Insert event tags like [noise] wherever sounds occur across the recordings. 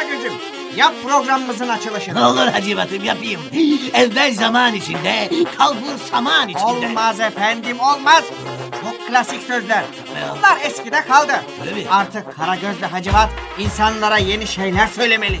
Karagöz'üm. Yap programımızın açılışını. Ne olur Hacivat'ım yapayım. Evvel zaman içinde, kalbur saman içinde. Olmaz efendim olmaz. Çok klasik sözler. Bunlar eskide kaldı. Öyle mi? Artık Karagöz ve Hacivat insanlara yeni şeyler söylemeli.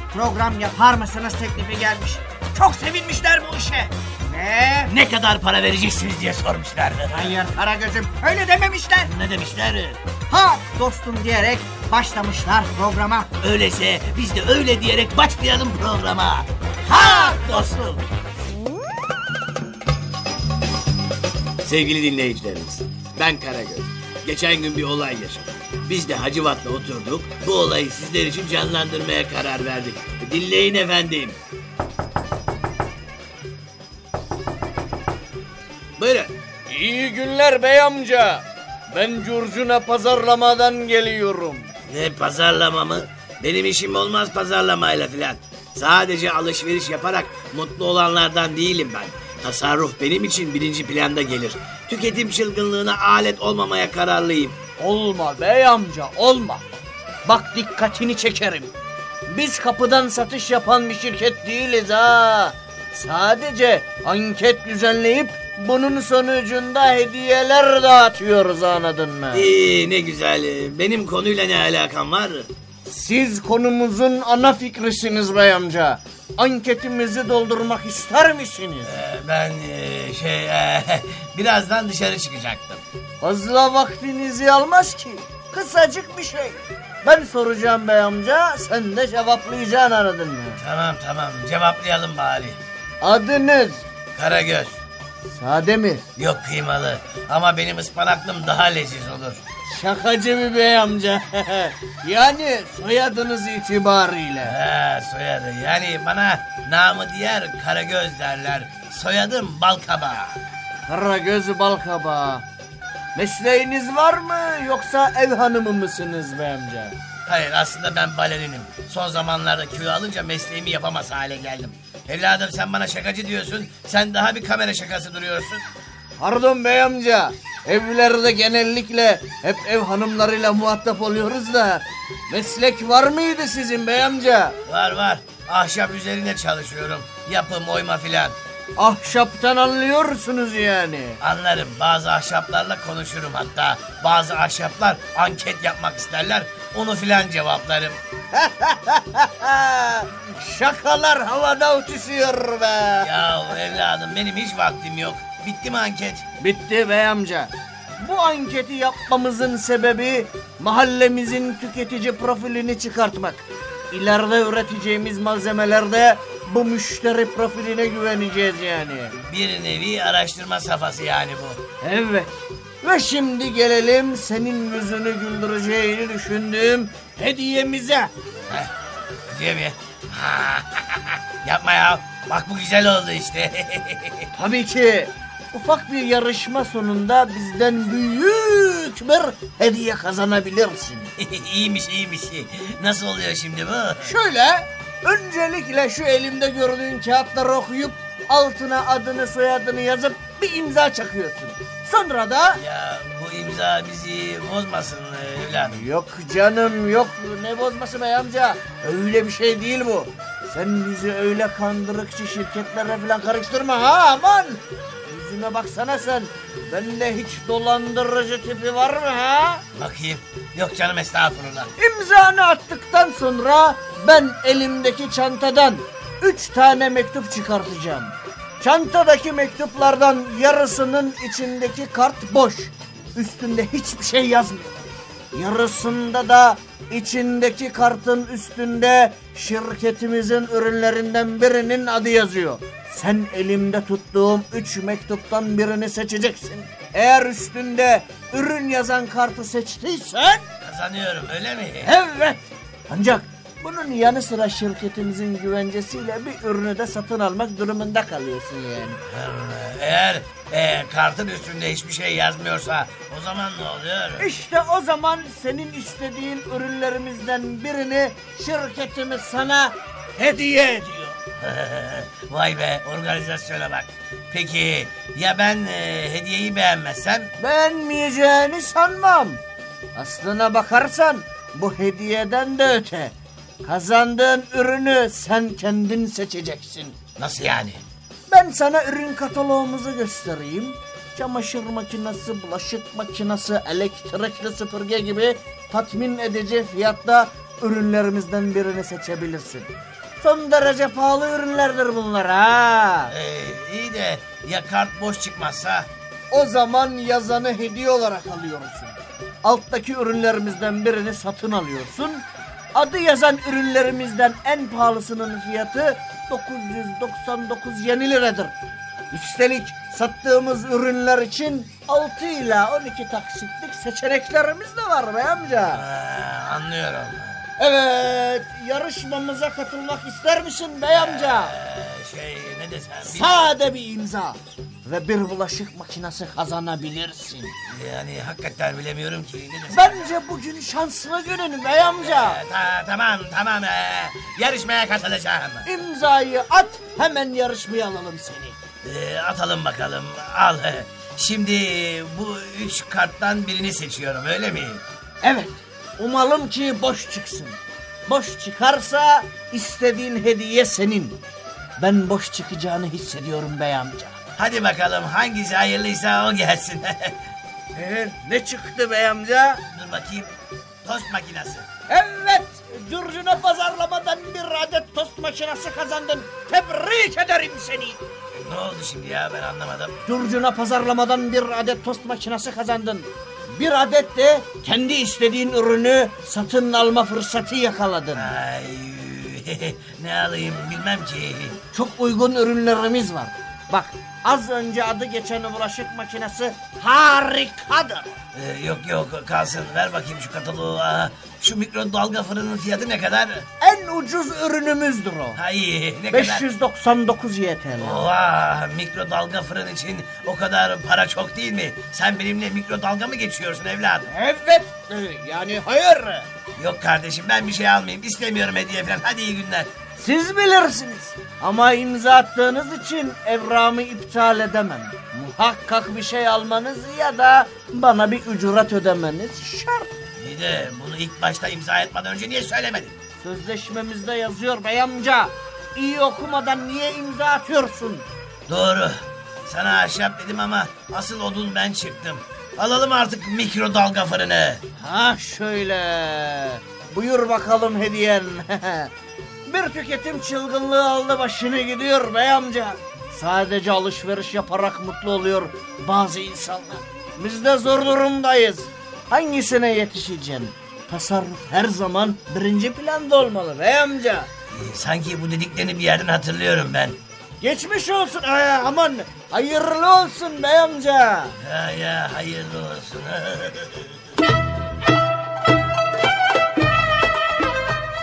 program yapar mısınız teklifi gelmiş. Çok sevinmişler bu işe. Ve Ne kadar para vereceksiniz diye sormuşlardı. hayır Karagöz'üm öyle dememişler. Ne demişler? Ha dostum diyerek başlamışlar programa. Öyleyse biz de öyle diyerek başlayalım programa. Ha dostum. Sevgili dinleyicilerimiz, ben Karagöz. Geçen gün bir olay yaşadım. Biz de Hacivat'la oturduk, bu olayı sizler için canlandırmaya karar verdik. Dinleyin efendim. Buyurun. İyi günler bey amca. Ben curcuna pazarlamadan geliyorum. Ne pazarlama mı? Benim işim olmaz pazarlamayla filan. Sadece alışveriş yaparak mutlu olanlardan değilim ben. Tasarruf benim için birinci planda gelir. Tüketim çılgınlığına alet olmamaya kararlıyım. Olma bey amca olma. Bak dikkatini çekerim. Biz kapıdan satış yapan bir şirket değiliz ha. Sadece anket düzenleyip bunun sonucunda hediyeler dağıtıyoruz anladın mı? İyi ne güzel. Benim konuyla ne alakam var? Siz konumuzun ana fikrisiniz bey amca. Anketimizi doldurmak ister misiniz? Ee, Ben e, şey e, [laughs] birazdan dışarı çıkacaktım. Fazla vaktinizi almaz ki. Kısacık bir şey. Ben soracağım bey amca, sen de cevaplayacaksın anladın mı? Tamam tamam cevaplayalım bari. Adınız Karagöz. Sade mi? Yok kıymalı ama benim ıspanaklım daha leziz olur. Şakacı bir bey amca. [laughs] yani soyadınız itibariyle. Ha soyadı yani bana namı diğer Karagöz derler. Soyadım Balkaba. Karagöz balkaba. Mesleğiniz var mı yoksa ev hanımı mısınız bey amca? Hayır aslında ben balerinim. Son zamanlarda kilo alınca mesleğimi yapamaz hale geldim. Evladım sen bana şakacı diyorsun. Sen daha bir kamera şakası duruyorsun. Pardon bey amca. Evlerde genellikle hep ev hanımlarıyla muhatap oluyoruz da. Meslek var mıydı sizin bey amca? Var var. Ahşap üzerine çalışıyorum. Yapım, oyma filan. Ahşaptan anlıyorsunuz yani. Anlarım. Bazı ahşaplarla konuşurum hatta. Bazı ahşaplar anket yapmak isterler. Onu filan cevaplarım. [laughs] Şakalar havada uçuşuyor be. Ya evladım benim hiç vaktim yok. Bitti mi anket? Bitti bey amca. Bu anketi yapmamızın sebebi mahallemizin tüketici profilini çıkartmak. İleride üreteceğimiz malzemelerde bu müşteri profiline güveneceğiz yani. Bir nevi araştırma safhası yani bu. Evet. Ve şimdi gelelim senin yüzünü güldüreceğini düşündüğüm hediyemize. Heh, Diye mi? [laughs] Yapma ya. Bak bu güzel oldu işte. [laughs] Tabii ki ufak bir yarışma sonunda bizden büyük bir hediye kazanabilirsin. [laughs] iyiymiş iyiymiş. Nasıl oluyor şimdi bu? Şöyle öncelikle şu elimde gördüğün kağıtları okuyup altına adını soyadını yazıp bir imza çakıyorsun. Sonra da Ya bu imza bizi bozmasın evladım. Yok canım yok ne bozması be amca öyle bir şey değil bu. Sen bizi öyle kandırıkçı şirketlerle falan karıştırma ha aman. Yüzüme baksana sen. Bende hiç dolandırıcı tipi var mı ha? Bakayım. Yok canım estağfurullah. İmzanı attıktan sonra ben elimdeki çantadan üç tane mektup çıkartacağım. Çantadaki mektuplardan yarısının içindeki kart boş. Üstünde hiçbir şey yazmıyor. Yarısında da içindeki kartın üstünde şirketimizin ürünlerinden birinin adı yazıyor. Sen elimde tuttuğum üç mektuptan birini seçeceksin. Eğer üstünde ürün yazan kartı seçtiysen Kazanıyorum öyle mi? Evet. Ancak Bunun yanı sıra şirketimizin güvencesiyle bir ürünü de satın almak durumunda kalıyorsun yani. Eğer e, kartın üstünde hiçbir şey yazmıyorsa o zaman ne oluyor? İşte o zaman senin istediğin ürünlerimizden birini şirketimiz sana hediye ediyor. [laughs] Vay be organizasyona bak. Peki ya ben e, hediyeyi beğenmezsem? Beğenmeyeceğini sanmam. Aslına bakarsan bu hediyeden de öte. Kazandığın ürünü sen kendin seçeceksin. Nasıl yani? Ben sana ürün kataloğumuzu göstereyim. Çamaşır makinesi, bulaşık makinesi, elektrikli süpürge gibi tatmin edici fiyatta ürünlerimizden birini seçebilirsin. Son derece pahalı ürünlerdir bunlar ha. Ee, iyi de ya kart boş çıkmazsa? O zaman yazanı hediye olarak alıyorsun. Alttaki ürünlerimizden birini satın alıyorsun. Adı yazan ürünlerimizden en pahalısının fiyatı 999 yeni liradır. Üstelik sattığımız ürünler için 6 ila 12 taksitlik seçeneklerimiz de var bey amca. Ha, anlıyorum. Evet, yarışmamıza katılmak ister misin bey amca? Ee, şey ne desem? Sade bir imza ve bir bulaşık makinesi kazanabilirsin. Yani hakikaten bilemiyorum ki ne desem. Bence bugün şanslı günün bey amca. Ee, ta- tamam tamam ee, yarışmaya katılacağım. İmzayı at hemen yarışmaya alalım seni. Ee, atalım bakalım al. Şimdi bu üç karttan birini seçiyorum öyle mi? Evet umalım ki boş çıksın. Boş çıkarsa istediğin hediye senin. Ben boş çıkacağını hissediyorum bey amca. Hadi bakalım hangisi hayırlıysa o gelsin. [laughs] Ee, ne çıktı bey amca? Dur bakayım. Tost makinesi. Evet, Curcuna pazarlamadan bir adet tost makinesi kazandın. Tebrik ederim seni. Ne oldu şimdi ya ben anlamadım. Curcuna pazarlamadan bir adet tost makinesi kazandın. Bir adet de kendi istediğin ürünü satın alma fırsatı yakaladın. Ay [laughs] ne alayım bilmem ki. Çok uygun ürünlerimiz var. Bak az önce adı geçen bulaşık makinesi harikadır. Ee, yok yok kalsın ver bakayım şu kataloğu. Aa, şu mikrodalga fırının fiyatı ne kadar? En ucuz ürünümüzdür o. Ay ne kadar? 599 YTL. Oha mikrodalga fırın için o kadar para çok değil mi? Sen benimle mikrodalga mı geçiyorsun evladım? Evet e, yani hayır. Yok kardeşim ben bir şey almayayım istemiyorum hediye falan hadi iyi günler. Siz bilirsiniz. Ama imza attığınız için evramı iptal edemem. Muhakkak bir şey almanız ya da bana bir ücret ödemeniz şart. İyi de bunu ilk başta imza etmeden önce niye söylemedin? Sözleşmemizde yazıyor bey amca. İyi okumadan niye imza atıyorsun? Doğru. Sana ahşap dedim ama asıl odun ben çıktım. Alalım artık mikrodalga fırını. Ha şöyle. Buyur bakalım hediyen. [laughs] bir tüketim çılgınlığı aldı başını gidiyor bey amca. Sadece alışveriş yaparak mutlu oluyor bazı insanlar. Biz de zor durumdayız. Hangisine yetişeceksin? Tasarruf her zaman birinci planda olmalı bey amca. Ee, sanki bu dediklerini bir yerden hatırlıyorum ben. Geçmiş olsun. Ay, aman hayırlı olsun bey amca. Ya ya hayırlı olsun. [laughs]